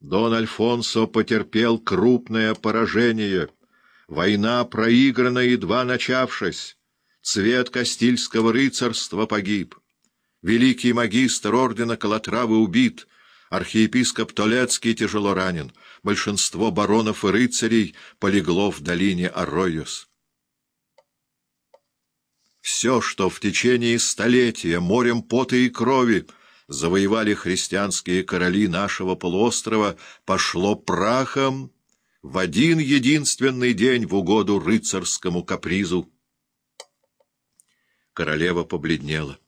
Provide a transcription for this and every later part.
Дон Альфонсо потерпел крупное поражение. Война проиграна, едва начавшись. Цвет Кастильского рыцарства погиб. Великий магистр ордена Калатравы убит. Архиепископ Толецкий тяжело ранен. Большинство баронов и рыцарей полегло в долине Арройос. Все, что в течение столетия морем пота и крови завоевали христианские короли нашего полуострова, пошло прахом в один единственный день в угоду рыцарскому капризу. Королева побледнела.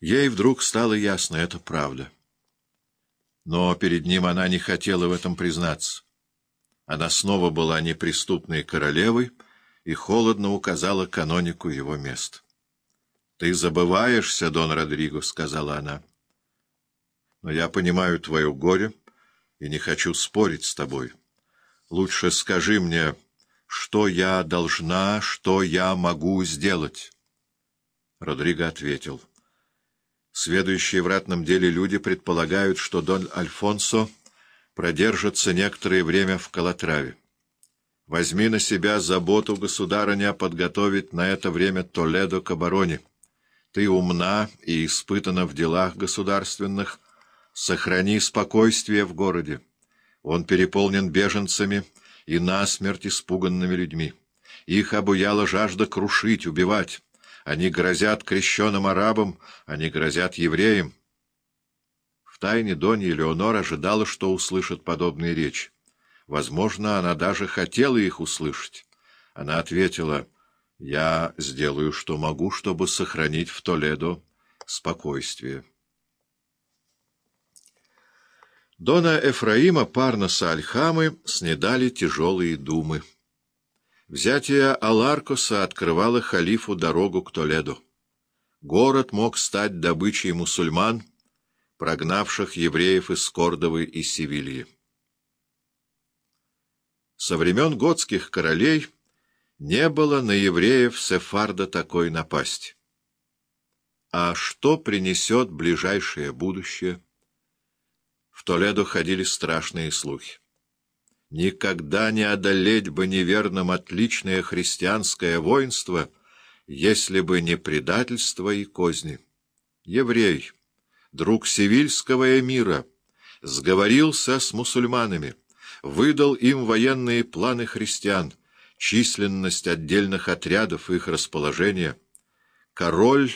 Ей вдруг стало ясно — это правда. Но перед ним она не хотела в этом признаться. Она снова была неприступной королевой и холодно указала канонику его место. — Ты забываешься, Дон Родриго, — сказала она но я понимаю твое горе и не хочу спорить с тобой. Лучше скажи мне, что я должна, что я могу сделать. Родриго ответил. Следующие в ратном деле люди предполагают, что Дон Альфонсо продержится некоторое время в Калатраве. Возьми на себя заботу государыня подготовить на это время Толедо к обороне. Ты умна и испытана в делах государственных, Сохрани спокойствие в городе. Он переполнен беженцами и насмерть испуганными людьми. Их обуяла жажда крушить, убивать. Они грозят крещенным арабам, они грозят евреям. Втайне Донья Леонор ожидала, что услышат подобные речи. Возможно, она даже хотела их услышать. Она ответила, «Я сделаю, что могу, чтобы сохранить в Толедо спокойствие». Дона Эфраима Парнаса Альхамы снедали тяжелые думы. Взятие Аларкоса открывало халифу дорогу к Толеду. Город мог стать добычей мусульман, прогнавших евреев из Кордовы и Севильи. Со времен готских королей не было на евреев Сефарда такой напасти. А что принесет ближайшее будущее? Толедо ходили страшные слухи. Никогда не одолеть бы неверным отличное христианское воинство, если бы не предательство и козни. Еврей, друг сивильского эмира, сговорился с мусульманами, выдал им военные планы христиан, численность отдельных отрядов, их расположение. Король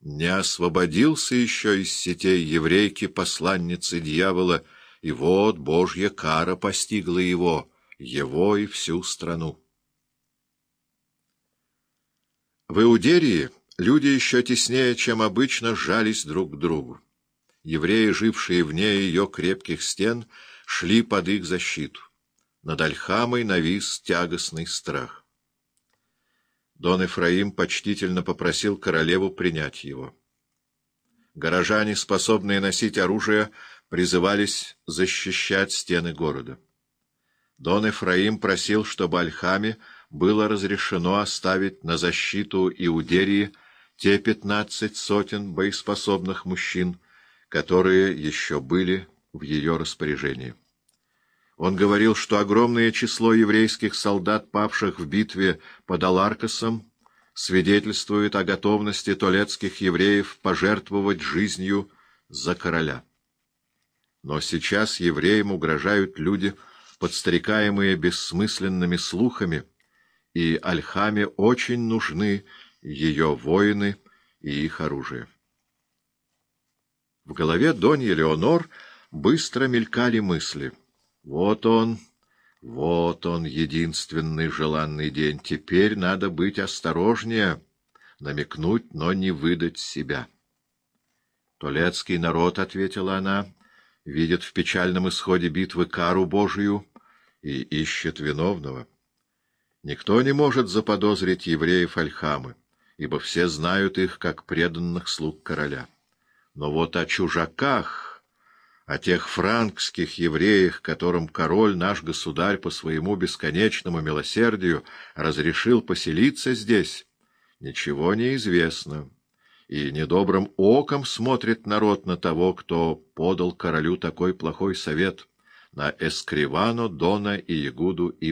не освободился еще из сетей еврейки-посланницы дьявола, и вот Божья кара постигла его, его и всю страну. В Иудерии люди еще теснее, чем обычно, жались друг к другу. Евреи, жившие вне ее крепких стен, шли под их защиту. Над Альхамой навис тягостный страх. Дон Эфраим почтительно попросил королеву принять его. Горожане, способные носить оружие, призывались защищать стены города. Дон Эфраим просил, чтобы Альхаме было разрешено оставить на защиту Иудерии те пятнадцать сотен боеспособных мужчин, которые еще были в ее распоряжении. Он говорил, что огромное число еврейских солдат, павших в битве под Аларкосом, свидетельствует о готовности толецких евреев пожертвовать жизнью за короля. Но сейчас евреям угрожают люди, подстрекаемые бессмысленными слухами, и Альхаме очень нужны ее воины и их оружие. В голове Донья Леонор быстро мелькали мысли — вот он, вот он, единственный желанный день. Теперь надо быть осторожнее, намекнуть, но не выдать себя. Толецкий народ, — ответила она, — видит в печальном исходе битвы кару Божию и ищет виновного. Никто не может заподозрить евреев Альхамы, ибо все знают их как преданных слуг короля. Но вот о чужаках о тех франкских евреях, которым король, наш государь, по своему бесконечному милосердию разрешил поселиться здесь, ничего не известно, и недобрым оком смотрит народ на того, кто подал королю такой плохой совет. на Эскривано, Дона и Ягуду и